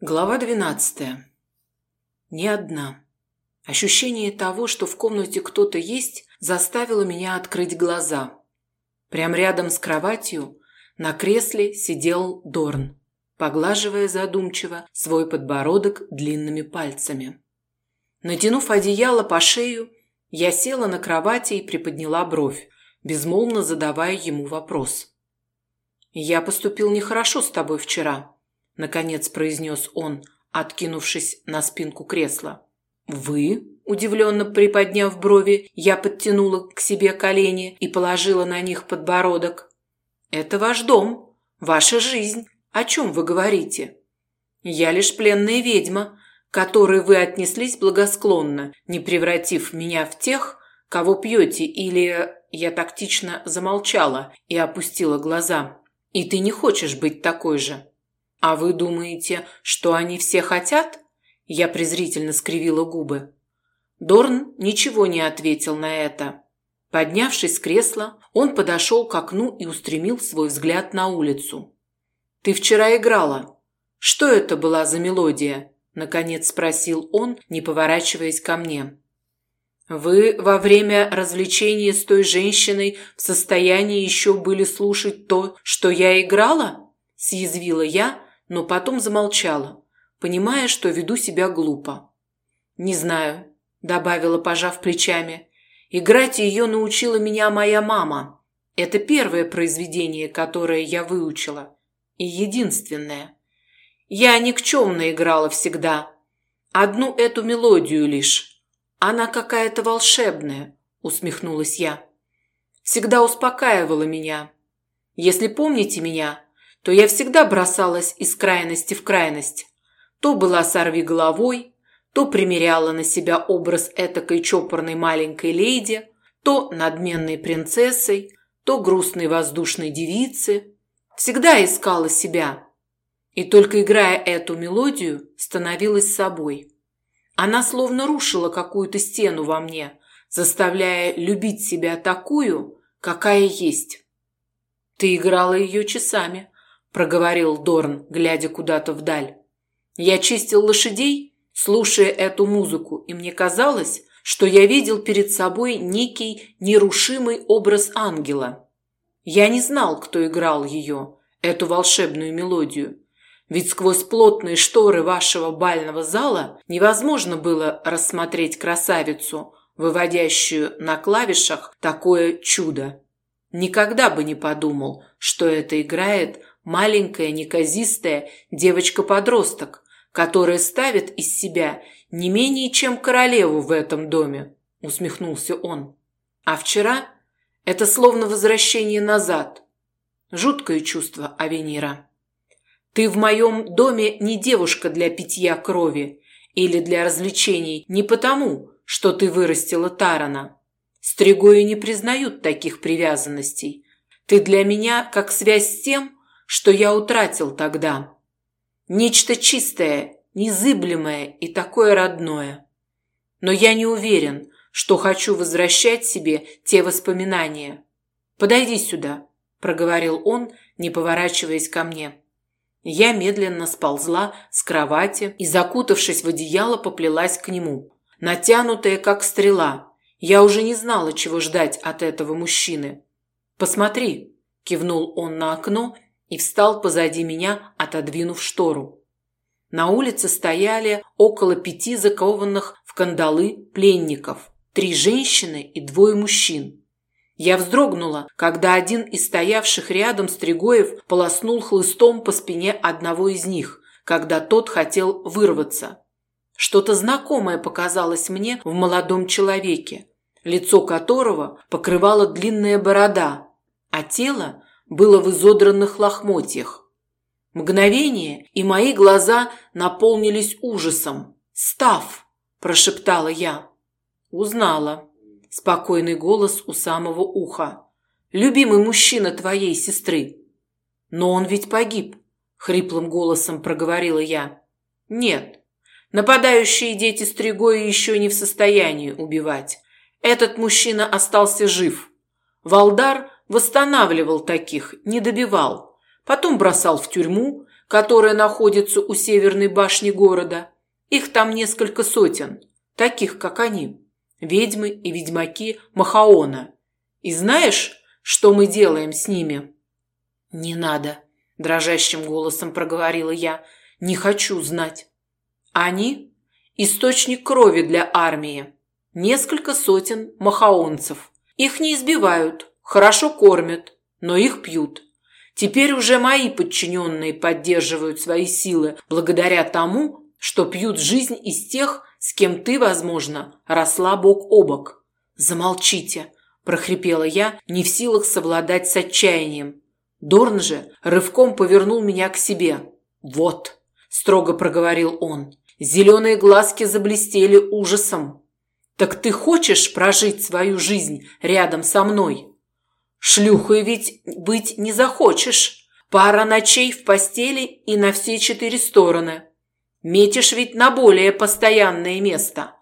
Глава 12. Не одна. Ощущение того, что в комнате кто-то есть, заставило меня открыть глаза. Прямо рядом с кроватью на кресле сидел Дорн, поглаживая задумчиво свой подбородок длинными пальцами. Натянув одеяло по шею, я села на кровати и приподняла бровь, безмолвно задавая ему вопрос. «Я поступил нехорошо с тобой вчера», наконец произнес он, откинувшись на спинку кресла. Вы? Удивленно приподняв брови, я подтянула к себе колени и положила на них подбородок. Это ваш дом, ваша жизнь. О чем вы говорите? Я лишь пленная ведьма, которой вы отнеслись благосклонно, не превратив меня в тех, кого пьете, или я тактично замолчала и опустила глаза. И ты не хочешь быть такой же. «А вы думаете, что они все хотят?» Я презрительно скривила губы. Дорн ничего не ответил на это. Поднявшись с кресла, он подошел к окну и устремил свой взгляд на улицу. «Ты вчера играла. Что это была за мелодия?» Наконец спросил он, не поворачиваясь ко мне. «Вы во время развлечения с той женщиной в состоянии еще были слушать то, что я играла?» Съязвила я, но потом замолчала, понимая, что веду себя глупо. «Не знаю», – добавила, пожав плечами. «Играть ее научила меня моя мама. Это первое произведение, которое я выучила. И единственное. Я никчемно играла всегда. Одну эту мелодию лишь. Она какая-то волшебная», – усмехнулась я. «Всегда успокаивала меня. Если помните меня, то я всегда бросалась из крайности в крайность. То была сорви головой, то примеряла на себя образ этакой чопорной маленькой леди, то надменной принцессой, то грустной воздушной девицы. Всегда искала себя. И только играя эту мелодию, становилась собой. Она словно рушила какую-то стену во мне, заставляя любить себя такую, какая есть. Ты играла ее часами, проговорил Дорн, глядя куда-то вдаль. Я чистил лошадей, слушая эту музыку, и мне казалось, что я видел перед собой некий нерушимый образ ангела. Я не знал, кто играл ее, эту волшебную мелодию. Ведь сквозь плотные шторы вашего бального зала невозможно было рассмотреть красавицу, выводящую на клавишах такое чудо. Никогда бы не подумал, что это играет маленькая, неказистая девочка-подросток, которая ставит из себя не менее чем королеву в этом доме, усмехнулся он. А вчера это словно возвращение назад. Жуткое чувство, Авенира. Ты в моем доме не девушка для питья крови или для развлечений не потому, что ты вырастила Тарана. Стригои не признают таких привязанностей. Ты для меня как связь с тем, что я утратил тогда. Нечто чистое, незыблемое и такое родное. Но я не уверен, что хочу возвращать себе те воспоминания. Подойди сюда, проговорил он, не поворачиваясь ко мне. Я медленно сползла с кровати и, закутавшись в одеяло, поплелась к нему, натянутая как стрела. Я уже не знала, чего ждать от этого мужчины. Посмотри, кивнул он на окно и встал позади меня, отодвинув штору. На улице стояли около пяти закованных в кандалы пленников, три женщины и двое мужчин. Я вздрогнула, когда один из стоявших рядом стригоев полоснул хлыстом по спине одного из них, когда тот хотел вырваться. Что-то знакомое показалось мне в молодом человеке, лицо которого покрывала длинная борода, а тело было в изодранных лохмотьях. Мгновение, и мои глаза наполнились ужасом. «Став!» – прошептала я. «Узнала». Спокойный голос у самого уха. «Любимый мужчина твоей сестры». «Но он ведь погиб», – хриплым голосом проговорила я. «Нет, нападающие дети Стригои еще не в состоянии убивать. Этот мужчина остался жив. Валдар Восстанавливал таких, не добивал. Потом бросал в тюрьму, которая находится у северной башни города. Их там несколько сотен, таких, как они. Ведьмы и ведьмаки Махаона. И знаешь, что мы делаем с ними?» «Не надо», – дрожащим голосом проговорила я. «Не хочу знать». «Они – источник крови для армии. Несколько сотен махаонцев. Их не избивают, хорошо кормят, но их пьют. Теперь уже мои подчиненные поддерживают свои силы благодаря тому, что пьют жизнь из тех, с кем ты, возможно, росла бок о бок. Замолчите, прохрипела я, не в силах совладать с отчаянием. Дорн же рывком повернул меня к себе. Вот, строго проговорил он. Зеленые глазки заблестели ужасом. Так ты хочешь прожить свою жизнь рядом со мной? Шлюхой ведь быть не захочешь. Пара ночей в постели и на все четыре стороны. Метишь ведь на более постоянное место.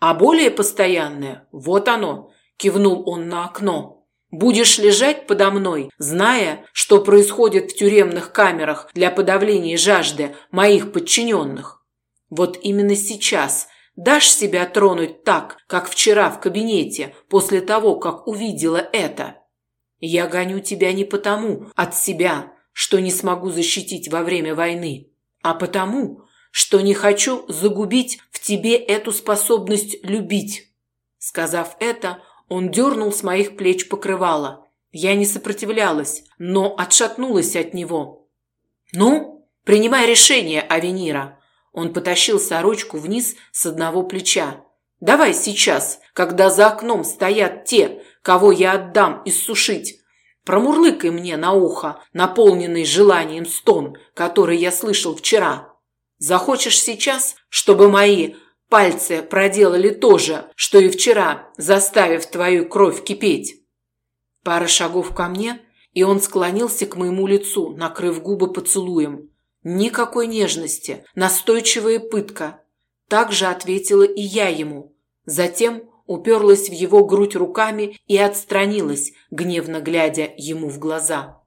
А более постоянное, вот оно, кивнул он на окно. Будешь лежать подо мной, зная, что происходит в тюремных камерах для подавления жажды моих подчиненных. Вот именно сейчас дашь себя тронуть так, как вчера в кабинете, после того, как увидела это. Я гоню тебя не потому от себя, что не смогу защитить во время войны, а потому, что не хочу загубить в тебе эту способность любить. Сказав это, он дернул с моих плеч покрывало. Я не сопротивлялась, но отшатнулась от него. «Ну, принимай решение, Авенира». Он потащил сорочку вниз с одного плеча. «Давай сейчас, когда за окном стоят те, кого я отдам иссушить, промурлыкай мне на ухо, наполненный желанием стон, который я слышал вчера». Захочешь сейчас, чтобы мои пальцы проделали то же, что и вчера, заставив твою кровь кипеть? Пара шагов ко мне, и он склонился к моему лицу, накрыв губы поцелуем. Никакой нежности, настойчивая пытка. Так же ответила и я ему. Затем уперлась в его грудь руками и отстранилась, гневно глядя ему в глаза.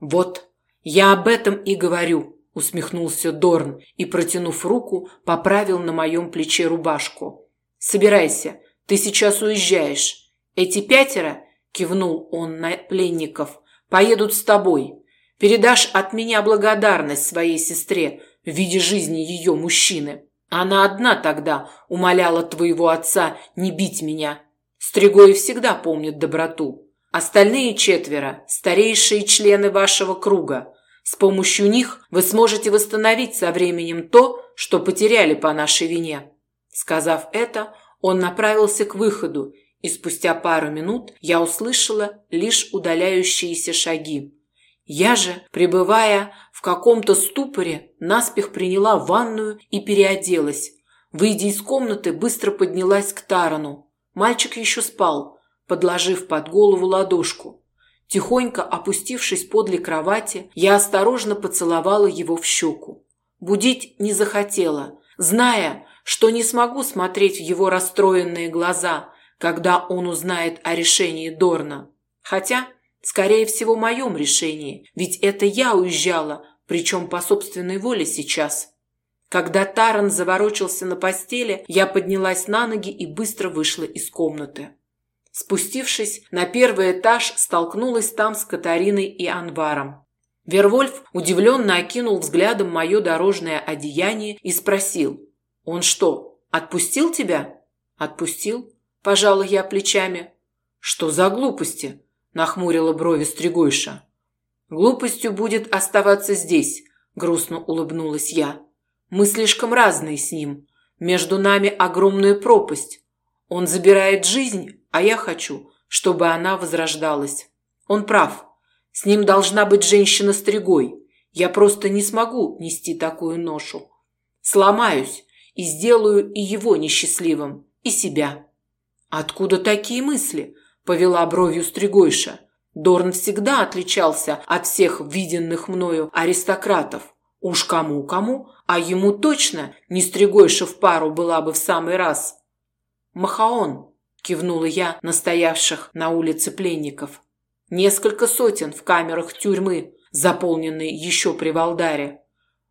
«Вот, я об этом и говорю», усмехнулся Дорн и, протянув руку, поправил на моем плече рубашку. «Собирайся, ты сейчас уезжаешь. Эти пятеро, — кивнул он на пленников, — поедут с тобой. Передашь от меня благодарность своей сестре в виде жизни ее мужчины. Она одна тогда умоляла твоего отца не бить меня. Стригои всегда помнят доброту. Остальные четверо – старейшие члены вашего круга. С помощью них вы сможете восстановить со временем то, что потеряли по нашей вине. Сказав это, он направился к выходу, и спустя пару минут я услышала лишь удаляющиеся шаги. Я же, пребывая в каком-то ступоре, наспех приняла ванную и переоделась. Выйдя из комнаты, быстро поднялась к Тарану. Мальчик еще спал, подложив под голову ладошку. Тихонько опустившись подле кровати, я осторожно поцеловала его в щеку. Будить не захотела, зная, что не смогу смотреть в его расстроенные глаза, когда он узнает о решении Дорна. Хотя, скорее всего, моем решении, ведь это я уезжала, причем по собственной воле сейчас. Когда Таран заворочился на постели, я поднялась на ноги и быстро вышла из комнаты. Спустившись на первый этаж, столкнулась там с Катариной и Анваром. Вервольф удивленно окинул взглядом мое дорожное одеяние и спросил. «Он что, отпустил тебя?» «Отпустил?» – пожала я плечами. «Что за глупости?» – нахмурила брови Стригойша. «Глупостью будет оставаться здесь», – грустно улыбнулась я. «Мы слишком разные с ним. Между нами огромная пропасть. Он забирает жизнь, а я хочу, чтобы она возрождалась. Он прав. С ним должна быть женщина стригой. Я просто не смогу нести такую ношу. Сломаюсь и сделаю и его несчастливым, и себя. Откуда такие мысли? Повела бровью стригойша. Дорн всегда отличался от всех виденных мною аристократов. Уж кому-кому, а ему точно не стригойша в пару была бы в самый раз. Махаон, кивнула я на стоявших на улице пленников. Несколько сотен в камерах тюрьмы, заполненной еще при Валдаре.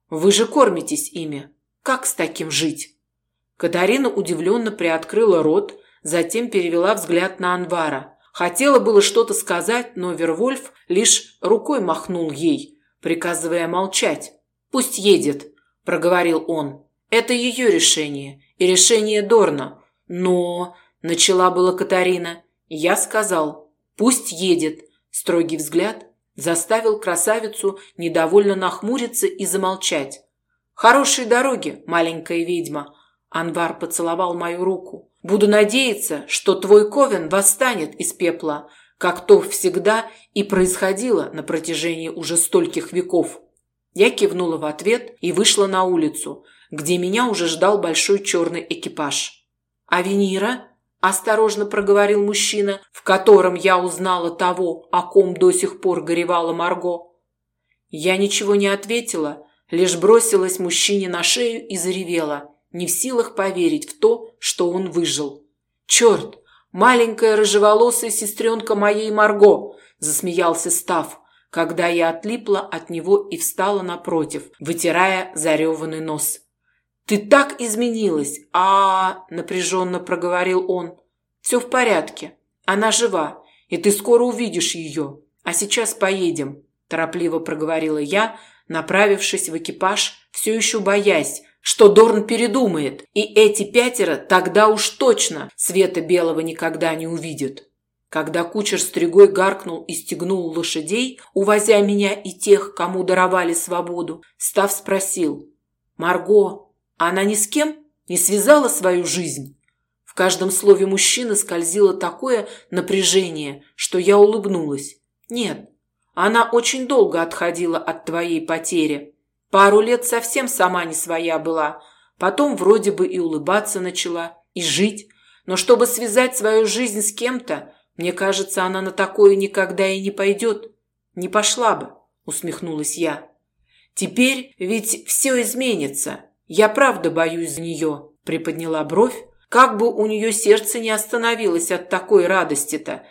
Вы же кормитесь ими. Как с таким жить?» Катарина удивленно приоткрыла рот, затем перевела взгляд на Анвара. Хотела было что-то сказать, но Вервольф лишь рукой махнул ей, приказывая молчать. «Пусть едет», – проговорил он. «Это ее решение и решение Дорна. Но...» – начала была Катарина. Я сказал «Пусть едет». Строгий взгляд заставил красавицу недовольно нахмуриться и замолчать. «Хорошей дороги, маленькая ведьма!» Анвар поцеловал мою руку. «Буду надеяться, что твой ковен восстанет из пепла, как то всегда и происходило на протяжении уже стольких веков». Я кивнула в ответ и вышла на улицу, где меня уже ждал большой черный экипаж. «А Венера?» – осторожно проговорил мужчина, в котором я узнала того, о ком до сих пор горевала Марго. Я ничего не ответила, лишь бросилась мужчине на шею и заревела, не в силах поверить в то, что он выжил. «Черт! Маленькая рыжеволосая сестренка моей Марго!» – засмеялся Став, когда я отлипла от него и встала напротив, вытирая зареванный нос. «Ты так изменилась!» а напряженно проговорил он. «Все в порядке. Она жива, и ты скоро увидишь ее. А сейчас поедем», – торопливо проговорила я, направившись в экипаж, все еще боясь, что Дорн передумает, и эти пятеро тогда уж точно света белого никогда не увидят. Когда кучер стригой гаркнул и стегнул лошадей, увозя меня и тех, кому даровали свободу, Став спросил, «Марго, она ни с кем не связала свою жизнь?» В каждом слове мужчины скользило такое напряжение, что я улыбнулась. «Нет, она очень долго отходила от твоей потери. Пару лет совсем сама не своя была, потом вроде бы и улыбаться начала, и жить. Но чтобы связать свою жизнь с кем-то, мне кажется, она на такое никогда и не пойдет. Не пошла бы, усмехнулась я. Теперь ведь все изменится. Я правда боюсь за нее, приподняла бровь. Как бы у нее сердце не остановилось от такой радости-то.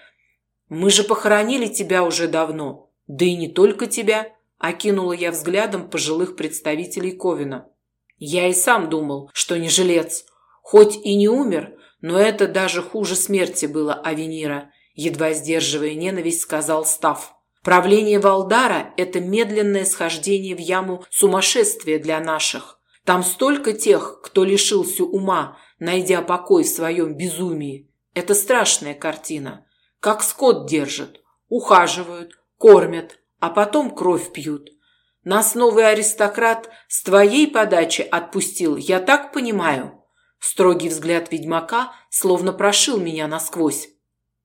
Мы же похоронили тебя уже давно. Да и не только тебя, окинула я взглядом пожилых представителей Ковина. Я и сам думал, что не жилец. Хоть и не умер, но это даже хуже смерти было Авенира едва сдерживая ненависть, сказал Став. Правление Валдара – это медленное схождение в яму сумасшествия для наших. Там столько тех, кто лишился ума, найдя покой в своем безумии. Это страшная картина. Как скот держат, ухаживают, кормят, а потом кровь пьют. Нас новый аристократ с твоей подачи отпустил, я так понимаю. Строгий взгляд ведьмака словно прошил меня насквозь.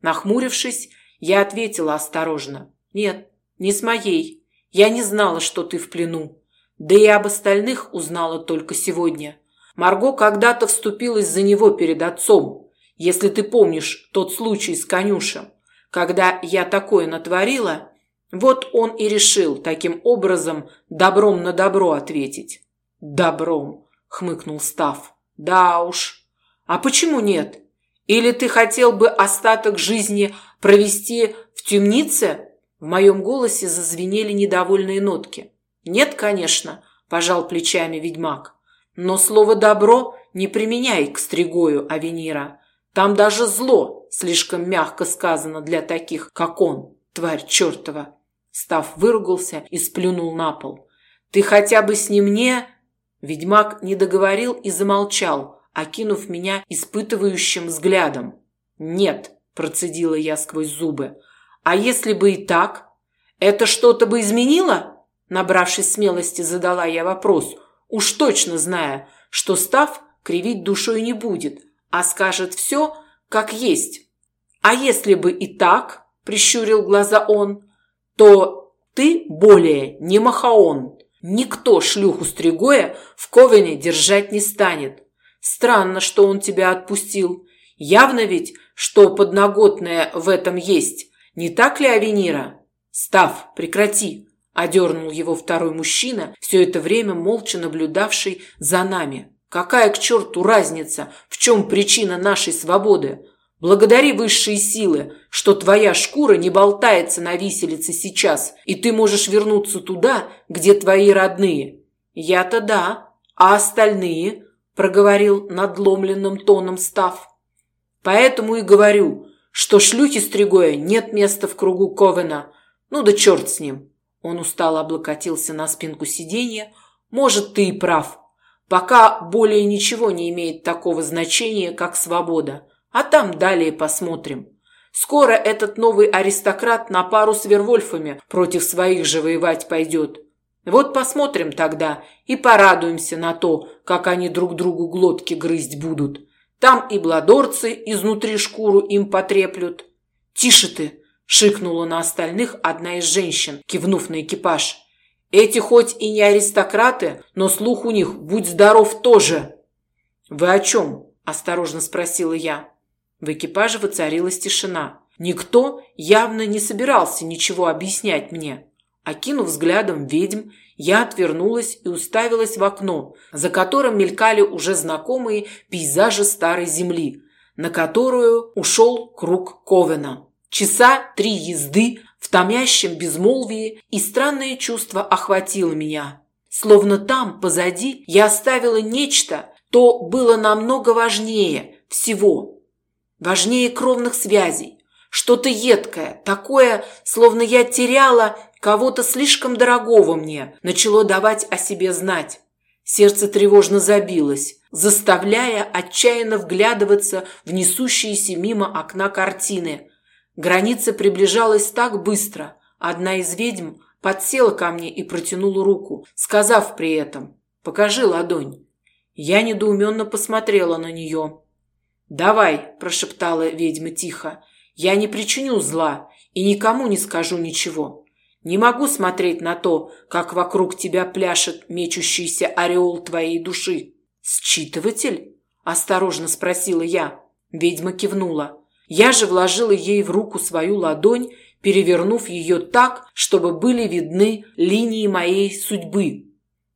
Нахмурившись, я ответила осторожно. «Нет, не с моей. Я не знала, что ты в плену. Да и об остальных узнала только сегодня. Марго когда-то вступилась за него перед отцом. Если ты помнишь тот случай с конюшем, когда я такое натворила, вот он и решил таким образом добром на добро ответить». «Добром», — хмыкнул Став. «Да уж. А почему нет? Или ты хотел бы остаток жизни провести в темнице?» В моем голосе зазвенели недовольные нотки. «Нет, конечно», – пожал плечами ведьмак. «Но слово «добро» не применяй к Стригою Авенира. Там даже зло слишком мягко сказано для таких, как он, тварь чертова». Став выругался и сплюнул на пол. «Ты хотя бы с ним не...» Ведьмак не договорил и замолчал, окинув меня испытывающим взглядом. «Нет», – процедила я сквозь зубы. «А если бы и так? Это что-то бы изменило?» Набравшись смелости, задала я вопрос, уж точно зная, что Став кривить душой не будет, а скажет все, как есть. «А если бы и так?» – прищурил глаза он. «То ты более не Махаон. Никто шлюху Стригоя в Ковене держать не станет. Странно, что он тебя отпустил. Явно ведь, что подноготное в этом есть. Не так ли, Авенира? Став, прекрати, одернул его второй мужчина, все это время молча наблюдавший за нами. Какая к черту разница, в чем причина нашей свободы? Благодари высшие силы, что твоя шкура не болтается на виселице сейчас, и ты можешь вернуться туда, где твои родные. Я-то да, а остальные, проговорил надломленным тоном став. Поэтому и говорю, что шлюхи Стригоя нет места в кругу Ковена. Ну да черт с ним. Он устало облокотился на спинку сиденья. Может, ты и прав. Пока более ничего не имеет такого значения, как свобода. А там далее посмотрим. Скоро этот новый аристократ на пару с Вервольфами против своих же воевать пойдет. Вот посмотрим тогда и порадуемся на то, как они друг другу глотки грызть будут. Там и бладорцы изнутри шкуру им потреплют. «Тише ты!» – шикнула на остальных одна из женщин, кивнув на экипаж. «Эти хоть и не аристократы, но слух у них, будь здоров, тоже!» «Вы о чем?» – осторожно спросила я. В экипаже воцарилась тишина. Никто явно не собирался ничего объяснять мне. Окинув взглядом ведьм, я отвернулась и уставилась в окно, за которым мелькали уже знакомые пейзажи старой земли, на которую ушел круг Ковена. Часа три езды в томящем безмолвии, и странное чувство охватило меня. Словно там, позади, я оставила нечто, то было намного важнее всего. Важнее кровных связей. Что-то едкое, такое, словно я теряла кого-то слишком дорогого мне, начало давать о себе знать. Сердце тревожно забилось, заставляя отчаянно вглядываться в несущиеся мимо окна картины. Граница приближалась так быстро. Одна из ведьм подсела ко мне и протянула руку, сказав при этом «Покажи ладонь». Я недоуменно посмотрела на нее. «Давай», – прошептала ведьма тихо, – «я не причиню зла и никому не скажу ничего». Не могу смотреть на то, как вокруг тебя пляшет мечущийся ореол твоей души. Считыватель? Осторожно спросила я. Ведьма кивнула. Я же вложила ей в руку свою ладонь, перевернув ее так, чтобы были видны линии моей судьбы.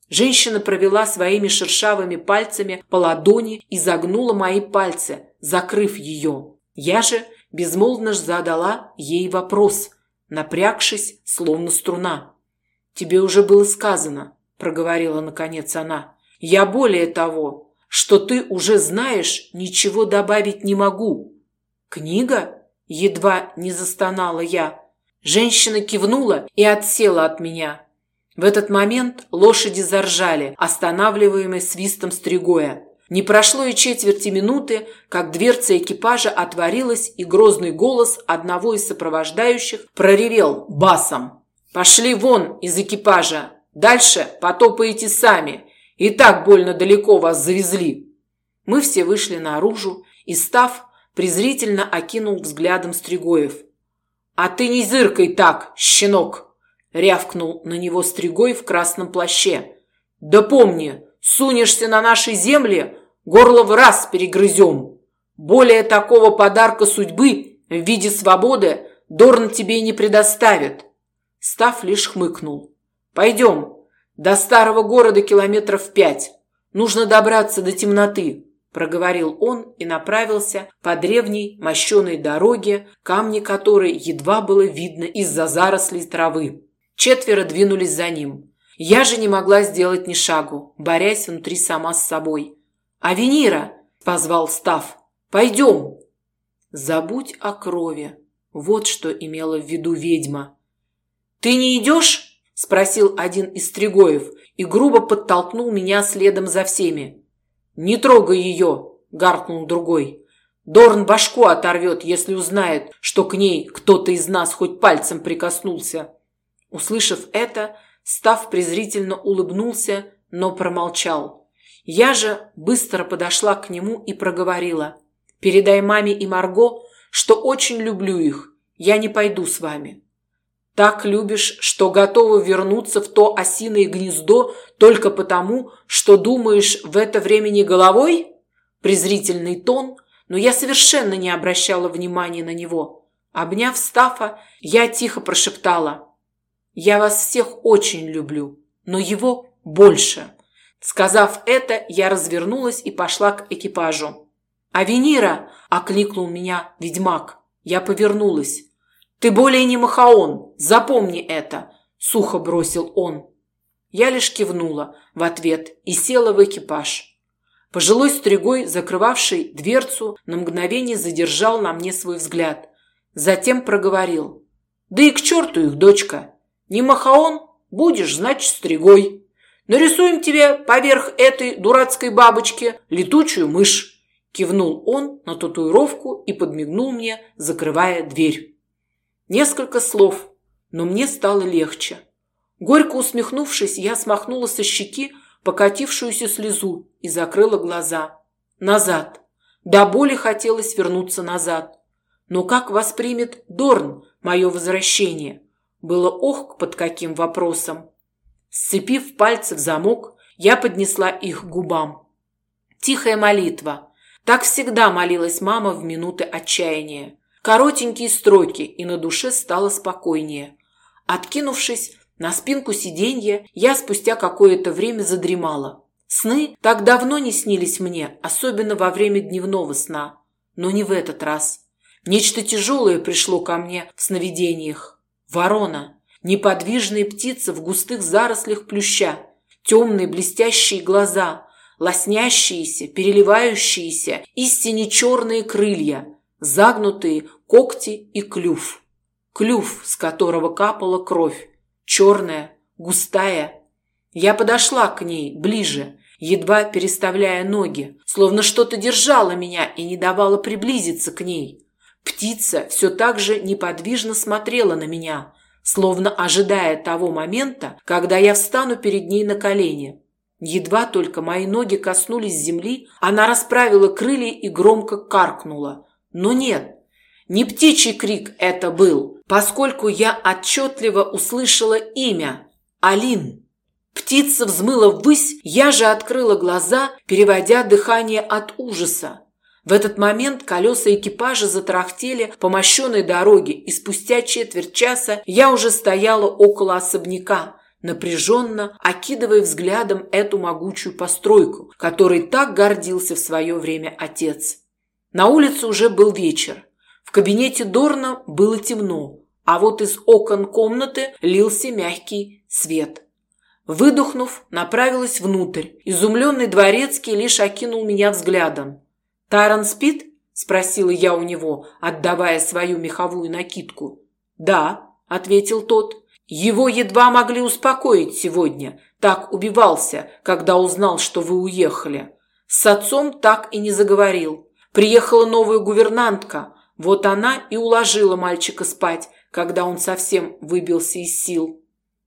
Женщина провела своими шершавыми пальцами по ладони и загнула мои пальцы, закрыв ее. Я же безмолвно задала ей вопрос – напрягшись, словно струна. «Тебе уже было сказано», – проговорила наконец она. «Я более того, что ты уже знаешь, ничего добавить не могу». «Книга?» – едва не застонала я. Женщина кивнула и отсела от меня. В этот момент лошади заржали, останавливаемые свистом стригоя. Не прошло и четверти минуты, как дверца экипажа отворилась, и грозный голос одного из сопровождающих проревел басом. «Пошли вон из экипажа! Дальше потопаете сами! И так больно далеко вас завезли!» Мы все вышли наружу, и Став презрительно окинул взглядом Стригоев. «А ты не зыркай так, щенок!» – рявкнул на него Стригой в красном плаще. «Да помни, Сунешься на нашей земле, горло в раз перегрызем. Более такого подарка судьбы в виде свободы Дорн тебе не предоставит. Став лишь хмыкнул. Пойдем. До старого города километров пять. Нужно добраться до темноты, проговорил он и направился по древней мощеной дороге, камни которой едва было видно из-за зарослей травы. Четверо двинулись за ним. Я же не могла сделать ни шагу, борясь внутри сама с собой. «Авенира!» – позвал Став. «Пойдем!» «Забудь о крови!» – вот что имела в виду ведьма. «Ты не идешь?» – спросил один из Стригоев и грубо подтолкнул меня следом за всеми. «Не трогай ее!» – гаркнул другой. «Дорн башку оторвет, если узнает, что к ней кто-то из нас хоть пальцем прикоснулся». Услышав это, Став презрительно улыбнулся, но промолчал. Я же быстро подошла к нему и проговорила. «Передай маме и Марго, что очень люблю их. Я не пойду с вами». «Так любишь, что готова вернуться в то осиное гнездо только потому, что думаешь в это время не головой?» Презрительный тон, но я совершенно не обращала внимания на него. Обняв Стафа, я тихо прошептала – я вас всех очень люблю, но его больше. Сказав это, я развернулась и пошла к экипажу. «Авенира!» – окликнул меня ведьмак. Я повернулась. «Ты более не Махаон, запомни это!» – сухо бросил он. Я лишь кивнула в ответ и села в экипаж. Пожилой стригой, закрывавший дверцу, на мгновение задержал на мне свой взгляд. Затем проговорил. «Да и к черту их, дочка! Не махаон, будешь, значит, стригой. Нарисуем тебе поверх этой дурацкой бабочки летучую мышь». Кивнул он на татуировку и подмигнул мне, закрывая дверь. Несколько слов, но мне стало легче. Горько усмехнувшись, я смахнула со щеки покатившуюся слезу и закрыла глаза. Назад. До боли хотелось вернуться назад. Но как воспримет Дорн мое возвращение? Было ох, под каким вопросом. Сцепив пальцы в замок, я поднесла их к губам. Тихая молитва. Так всегда молилась мама в минуты отчаяния. Коротенькие строки, и на душе стало спокойнее. Откинувшись, на спинку сиденья я спустя какое-то время задремала. Сны так давно не снились мне, особенно во время дневного сна. Но не в этот раз. Нечто тяжелое пришло ко мне в сновидениях. Ворона. Неподвижная птица в густых зарослях плюща. Темные блестящие глаза. Лоснящиеся, переливающиеся, истине черные крылья. Загнутые когти и клюв. Клюв, с которого капала кровь черная, густая. Я подошла к ней ближе, едва переставляя ноги, словно что-то держало меня и не давало приблизиться к ней. Птица все так же неподвижно смотрела на меня, словно ожидая того момента, когда я встану перед ней на колени. Едва только мои ноги коснулись земли, она расправила крылья и громко каркнула. Но нет, не птичий крик это был, поскольку я отчетливо услышала имя – Алин. Птица взмыла ввысь, я же открыла глаза, переводя дыхание от ужаса. В этот момент колеса экипажа затрахтели по мощенной дороге, и спустя четверть часа я уже стояла около особняка, напряженно окидывая взглядом эту могучую постройку, которой так гордился в свое время отец. На улице уже был вечер. В кабинете Дорна было темно, а вот из окон комнаты лился мягкий свет. Выдохнув, направилась внутрь. Изумленный дворецкий лишь окинул меня взглядом. «Таран спит?» – спросила я у него, отдавая свою меховую накидку. «Да», – ответил тот. «Его едва могли успокоить сегодня. Так убивался, когда узнал, что вы уехали. С отцом так и не заговорил. Приехала новая гувернантка. Вот она и уложила мальчика спать, когда он совсем выбился из сил.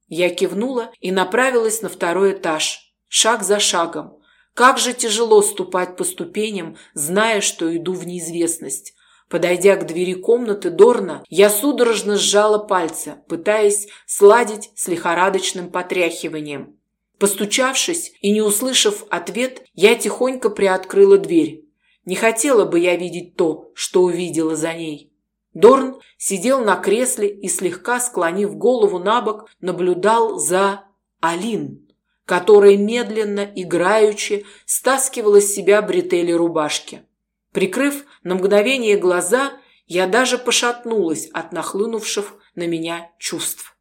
Я кивнула и направилась на второй этаж, шаг за шагом. Как же тяжело ступать по ступеням, зная, что иду в неизвестность. Подойдя к двери комнаты Дорна, я судорожно сжала пальцы, пытаясь сладить с лихорадочным потряхиванием. Постучавшись и не услышав ответ, я тихонько приоткрыла дверь. Не хотела бы я видеть то, что увидела за ней. Дорн сидел на кресле и, слегка склонив голову на бок, наблюдал за Алин, которая медленно, играючи, стаскивала с себя бретели рубашки. Прикрыв на мгновение глаза, я даже пошатнулась от нахлынувших на меня чувств.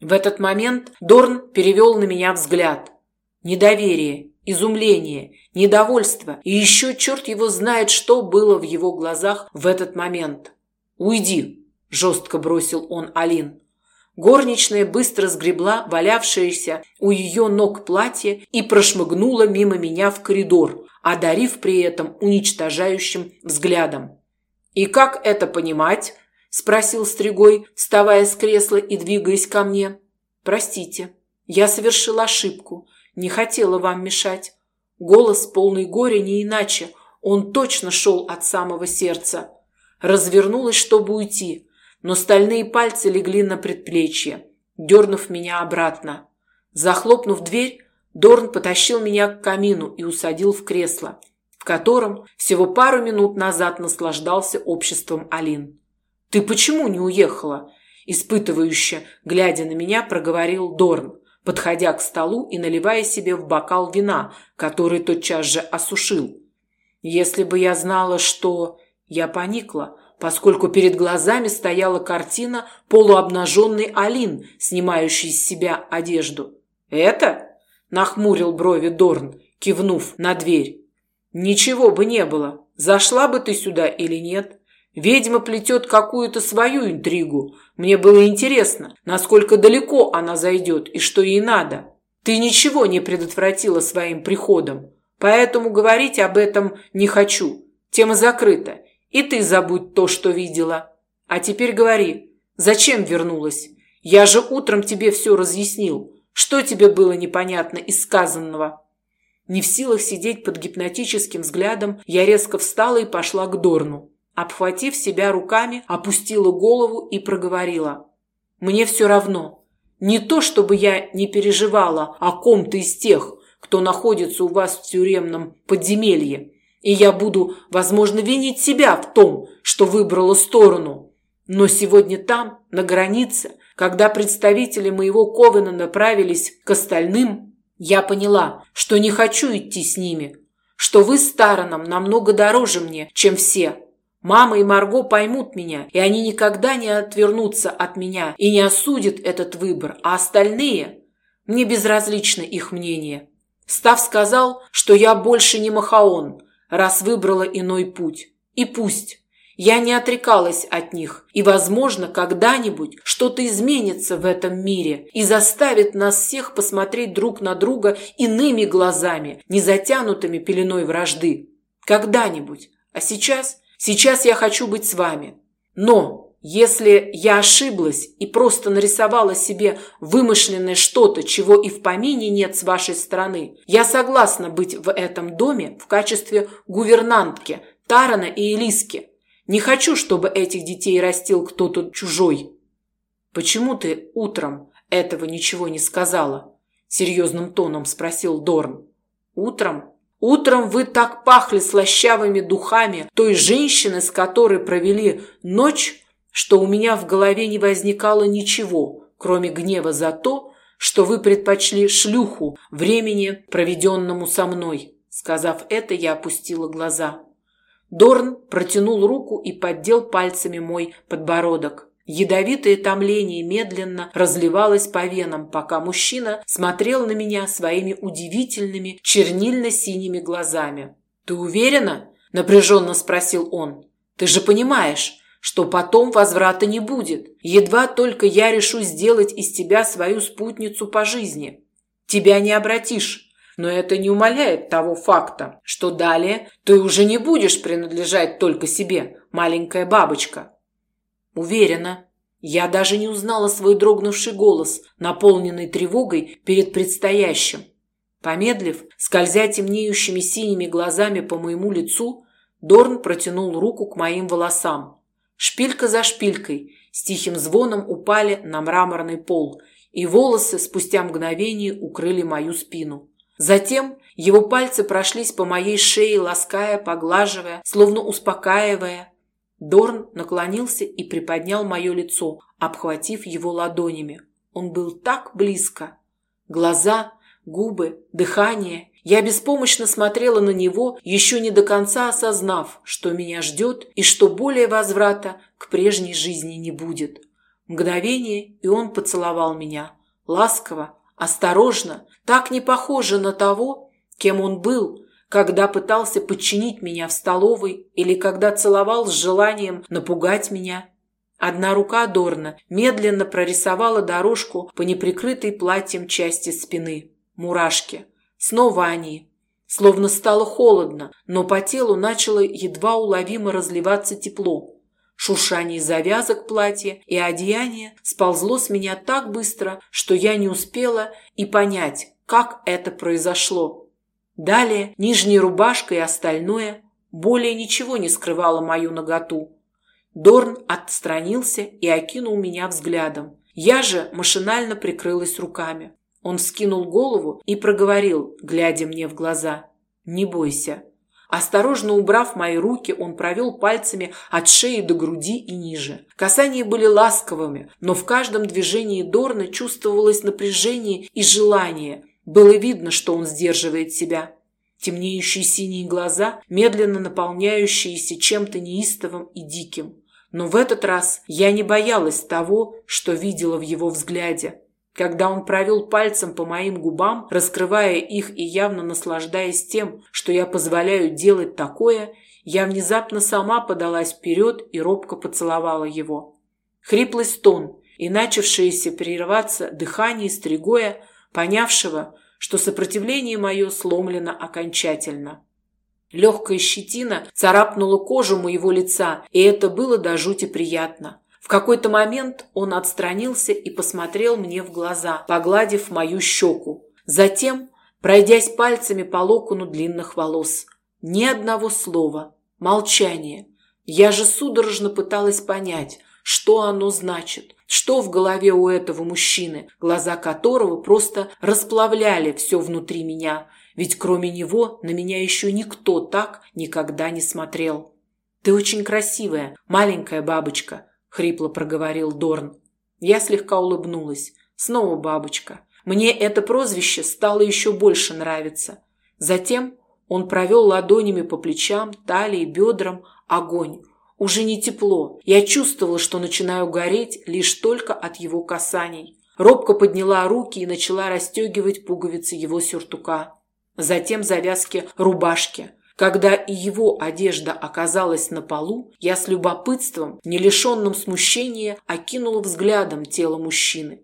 В этот момент Дорн перевел на меня взгляд. Недоверие, изумление, недовольство и еще черт его знает, что было в его глазах в этот момент. «Уйди!» – жестко бросил он Алин. Горничная быстро сгребла валявшееся у ее ног платье и прошмыгнула мимо меня в коридор, одарив при этом уничтожающим взглядом. «И как это понимать?» – спросил Стригой, вставая с кресла и двигаясь ко мне. «Простите, я совершила ошибку. Не хотела вам мешать. Голос полный горя не иначе. Он точно шел от самого сердца. Развернулась, чтобы уйти, но стальные пальцы легли на предплечье, дернув меня обратно. Захлопнув дверь, Дорн потащил меня к камину и усадил в кресло, в котором всего пару минут назад наслаждался обществом Алин. «Ты почему не уехала?» Испытывающе, глядя на меня, проговорил Дорн, подходя к столу и наливая себе в бокал вина, который тотчас же осушил. Если бы я знала, что... Я поникла, поскольку перед глазами стояла картина полуобнаженной Алин, снимающей с себя одежду. Это? Нахмурил брови Дорн, кивнув на дверь. Ничего бы не было. Зашла бы ты сюда или нет? Ведьма плетет какую-то свою интригу. Мне было интересно, насколько далеко она зайдет и что ей надо. Ты ничего не предотвратила своим приходом, поэтому говорить об этом не хочу. Тема закрыта. И ты забудь то, что видела. А теперь говори, зачем вернулась? Я же утром тебе все разъяснил. Что тебе было непонятно из сказанного? Не в силах сидеть под гипнотическим взглядом, я резко встала и пошла к Дорну. Обхватив себя руками, опустила голову и проговорила. «Мне все равно. Не то, чтобы я не переживала о ком-то из тех, кто находится у вас в тюремном подземелье, и я буду, возможно, винить себя в том, что выбрала сторону. Но сегодня там, на границе, когда представители моего Ковена направились к остальным, я поняла, что не хочу идти с ними, что вы с Тараном намного дороже мне, чем все. Мама и Марго поймут меня, и они никогда не отвернутся от меня и не осудят этот выбор, а остальные... Мне безразлично их мнение. Став сказал, что я больше не Махаон, раз выбрала иной путь. И пусть. Я не отрекалась от них, и, возможно, когда-нибудь что-то изменится в этом мире и заставит нас всех посмотреть друг на друга иными глазами, не затянутыми пеленой вражды. Когда-нибудь. А сейчас, сейчас я хочу быть с вами. Но если я ошиблась и просто нарисовала себе вымышленное что-то, чего и в помине нет с вашей стороны, я согласна быть в этом доме в качестве гувернантки Тарана и Элиски. Не хочу, чтобы этих детей растил кто-то чужой. Почему ты утром этого ничего не сказала? Серьезным тоном спросил Дорн. Утром? Утром вы так пахли слащавыми духами той женщины, с которой провели ночь, что у меня в голове не возникало ничего, кроме гнева за то, что вы предпочли шлюху времени, проведенному со мной. Сказав это, я опустила глаза. Дорн протянул руку и поддел пальцами мой подбородок. Ядовитое томление медленно разливалось по венам, пока мужчина смотрел на меня своими удивительными чернильно-синими глазами. «Ты уверена?» – напряженно спросил он. «Ты же понимаешь, что потом возврата не будет. Едва только я решу сделать из тебя свою спутницу по жизни. Тебя не обратишь но это не умаляет того факта, что далее ты уже не будешь принадлежать только себе, маленькая бабочка. Уверена, я даже не узнала свой дрогнувший голос, наполненный тревогой перед предстоящим. Помедлив, скользя темнеющими синими глазами по моему лицу, Дорн протянул руку к моим волосам. Шпилька за шпилькой с тихим звоном упали на мраморный пол, и волосы спустя мгновение укрыли мою спину. Затем его пальцы прошлись по моей шее, лаская, поглаживая, словно успокаивая. Дорн наклонился и приподнял мое лицо, обхватив его ладонями. Он был так близко. Глаза, губы, дыхание. Я беспомощно смотрела на него, еще не до конца осознав, что меня ждет и что более возврата к прежней жизни не будет. Мгновение, и он поцеловал меня. Ласково, осторожно, так не похоже на того, кем он был, когда пытался подчинить меня в столовой или когда целовал с желанием напугать меня. Одна рука Дорна медленно прорисовала дорожку по неприкрытой платьем части спины. Мурашки. Снова они. Словно стало холодно, но по телу начало едва уловимо разливаться тепло. Шуршание завязок платья и одеяния сползло с меня так быстро, что я не успела и понять, как это произошло. Далее нижняя рубашка и остальное более ничего не скрывало мою наготу. Дорн отстранился и окинул меня взглядом. Я же машинально прикрылась руками. Он вскинул голову и проговорил, глядя мне в глаза. «Не бойся». Осторожно убрав мои руки, он провел пальцами от шеи до груди и ниже. Касания были ласковыми, но в каждом движении Дорна чувствовалось напряжение и желание, было видно, что он сдерживает себя. Темнеющие синие глаза, медленно наполняющиеся чем-то неистовым и диким. Но в этот раз я не боялась того, что видела в его взгляде. Когда он провел пальцем по моим губам, раскрывая их и явно наслаждаясь тем, что я позволяю делать такое, я внезапно сама подалась вперед и робко поцеловала его. Хриплый стон и начавшееся прерываться дыхание Стригоя, понявшего, что сопротивление мое сломлено окончательно. Легкая щетина царапнула кожу моего лица, и это было до жути приятно. В какой-то момент он отстранился и посмотрел мне в глаза, погладив мою щеку. Затем, пройдясь пальцами по локону длинных волос. Ни одного слова. Молчание. Я же судорожно пыталась понять, что оно значит. Что в голове у этого мужчины, глаза которого просто расплавляли все внутри меня. Ведь кроме него на меня еще никто так никогда не смотрел. «Ты очень красивая, маленькая бабочка», – хрипло проговорил Дорн. Я слегка улыбнулась. Снова бабочка. Мне это прозвище стало еще больше нравиться. Затем он провел ладонями по плечам, талии, бедрам. Огонь. Уже не тепло. Я чувствовала, что начинаю гореть лишь только от его касаний. Робко подняла руки и начала расстегивать пуговицы его сюртука. Затем завязки рубашки. Когда и его одежда оказалась на полу, я с любопытством, не лишенным смущения, окинула взглядом тело мужчины.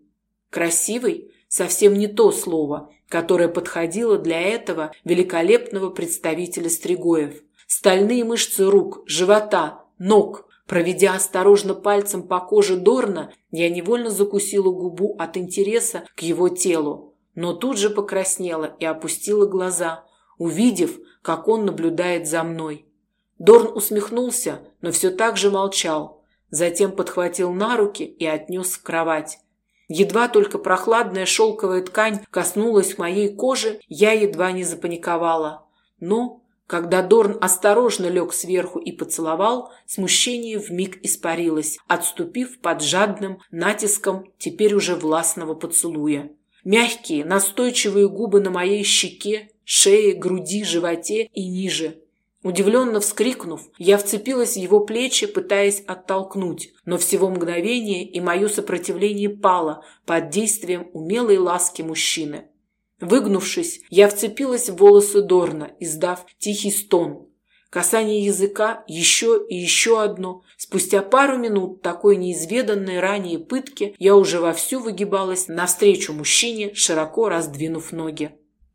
Красивый – совсем не то слово, которое подходило для этого великолепного представителя Стригоев. Стальные мышцы рук, живота, ног. Проведя осторожно пальцем по коже Дорна, я невольно закусила губу от интереса к его телу, но тут же покраснела и опустила глаза, увидев, как он наблюдает за мной. Дорн усмехнулся, но все так же молчал. Затем подхватил на руки и отнес в кровать. Едва только прохладная шелковая ткань коснулась моей кожи, я едва не запаниковала. Но, когда Дорн осторожно лег сверху и поцеловал, смущение вмиг испарилось, отступив под жадным натиском теперь уже властного поцелуя. Мягкие, настойчивые губы на моей щеке шее, груди, животе и ниже. Удивленно вскрикнув, я вцепилась в его плечи, пытаясь оттолкнуть, но всего мгновение и мое сопротивление пало под действием умелой ласки мужчины. Выгнувшись, я вцепилась в волосы Дорна, издав тихий стон. Касание языка, еще и еще одно. Спустя пару минут такой неизведанной ранее пытки я уже вовсю выгибалась навстречу мужчине, широко раздвинув ноги.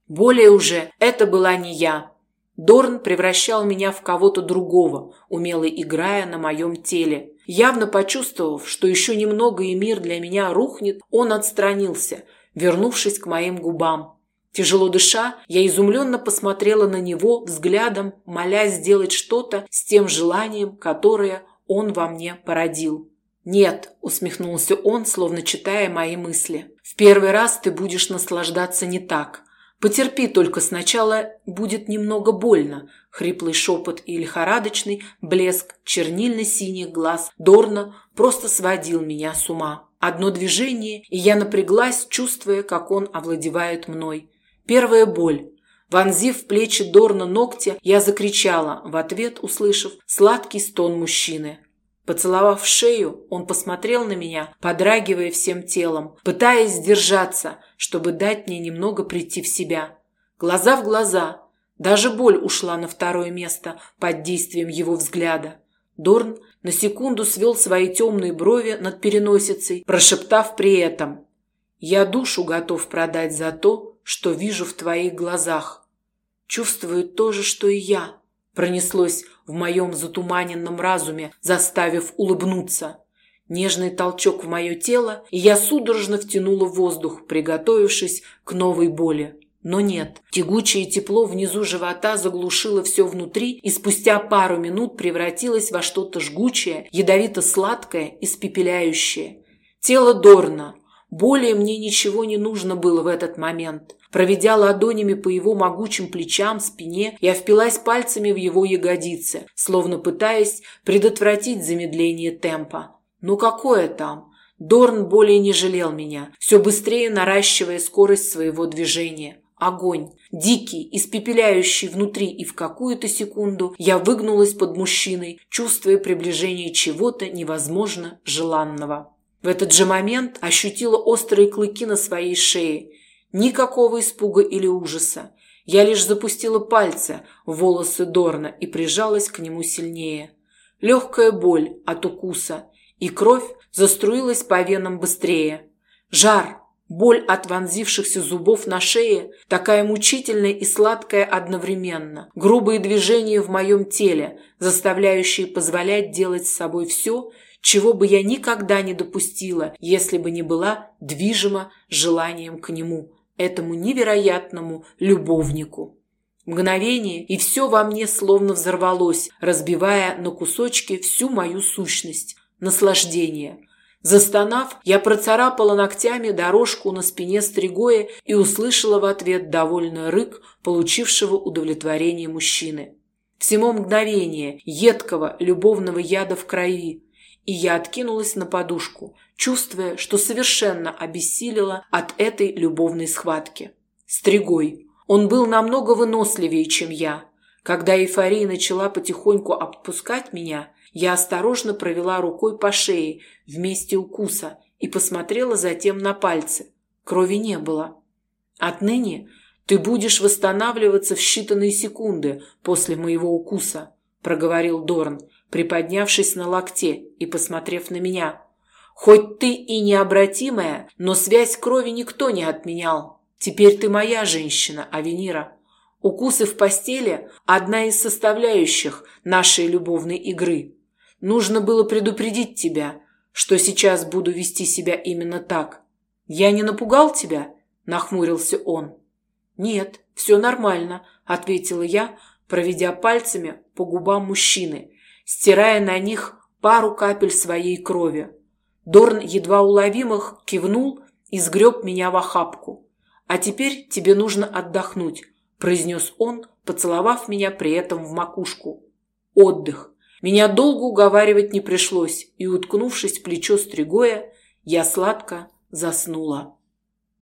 Более уже это была не я. Дорн превращал меня в кого-то другого, умело играя на моем теле. Явно почувствовав, что еще немного и мир для меня рухнет, он отстранился, вернувшись к моим губам. Тяжело дыша, я изумленно посмотрела на него взглядом, моля сделать что-то с тем желанием, которое он во мне породил. «Нет», – усмехнулся он, словно читая мои мысли. «В первый раз ты будешь наслаждаться не так. Потерпи только сначала, будет немного больно. Хриплый шепот и лихорадочный блеск чернильно-синих глаз Дорна просто сводил меня с ума. Одно движение, и я напряглась, чувствуя, как он овладевает мной. Первая боль. Вонзив в плечи Дорна ногти, я закричала, в ответ услышав сладкий стон мужчины. Поцеловав шею, он посмотрел на меня, подрагивая всем телом, пытаясь сдержаться, чтобы дать мне немного прийти в себя. Глаза в глаза. Даже боль ушла на второе место под действием его взгляда. Дорн на секунду свел свои темные брови над переносицей, прошептав при этом «Я душу готов продать за то, что вижу в твоих глазах. Чувствую то же, что и я», пронеслось в моем затуманенном разуме, заставив улыбнуться. Нежный толчок в мое тело, и я судорожно втянула воздух, приготовившись к новой боли. Но нет, тягучее тепло внизу живота заглушило все внутри и спустя пару минут превратилось во что-то жгучее, ядовито-сладкое, испепеляющее. Тело Дорна. Более мне ничего не нужно было в этот момент. Проведя ладонями по его могучим плечам, спине, я впилась пальцами в его ягодицы, словно пытаясь предотвратить замедление темпа. Ну какое там? Дорн более не жалел меня, все быстрее наращивая скорость своего движения. Огонь, дикий, испепеляющий внутри, и в какую-то секунду я выгнулась под мужчиной, чувствуя приближение чего-то невозможно желанного. В этот же момент ощутила острые клыки на своей шее. Никакого испуга или ужаса. Я лишь запустила пальцы в волосы Дорна и прижалась к нему сильнее. Легкая боль от укуса, и кровь заструилась по венам быстрее. Жар, боль от вонзившихся зубов на шее, такая мучительная и сладкая одновременно. Грубые движения в моем теле, заставляющие позволять делать с собой все, чего бы я никогда не допустила, если бы не была движима желанием к нему, этому невероятному любовнику. Мгновение, и все во мне словно взорвалось, разбивая на кусочки всю мою сущность, наслаждение. Застонав, я процарапала ногтями дорожку на спине стригоя и услышала в ответ довольный рык получившего удовлетворение мужчины. Всему мгновение едкого любовного яда в крови, и я откинулась на подушку, чувствуя, что совершенно обессилила от этой любовной схватки. Стригой. Он был намного выносливее, чем я. Когда эйфория начала потихоньку отпускать меня, я осторожно провела рукой по шее в месте укуса и посмотрела затем на пальцы. Крови не было. Отныне ты будешь восстанавливаться в считанные секунды после моего укуса, проговорил Дорн, приподнявшись на локте и посмотрев на меня. Хоть ты и необратимая, но связь крови никто не отменял. Теперь ты моя женщина, Авенира. Укусы в постели – одна из составляющих нашей любовной игры. Нужно было предупредить тебя, что сейчас буду вести себя именно так. Я не напугал тебя? Нахмурился он. Нет, все нормально, ответила я, проведя пальцами по губам мужчины, стирая на них пару капель своей крови. Дорн едва уловимых кивнул и сгреб меня в охапку. «А теперь тебе нужно отдохнуть», – произнес он, поцеловав меня при этом в макушку. «Отдых. Меня долго уговаривать не пришлось, и, уткнувшись в плечо Стригоя, я сладко заснула.